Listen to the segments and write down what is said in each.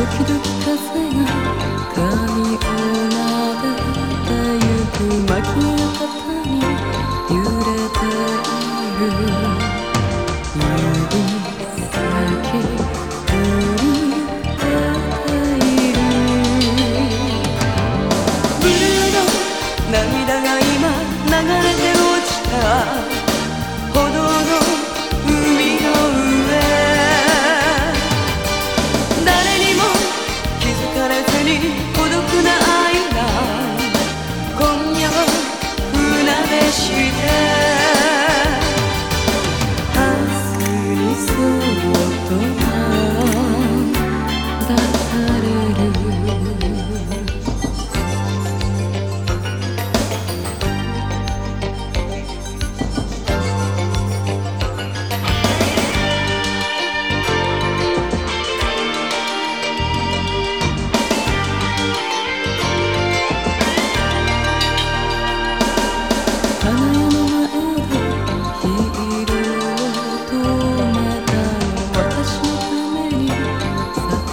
you. Mm -hmm.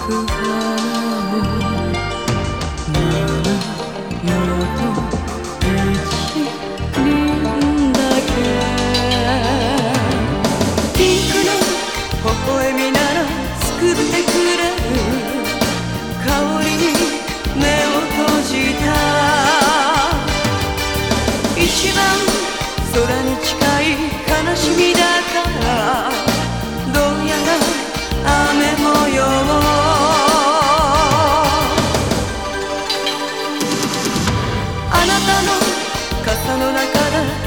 如果なたの傘の中だ。